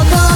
I'll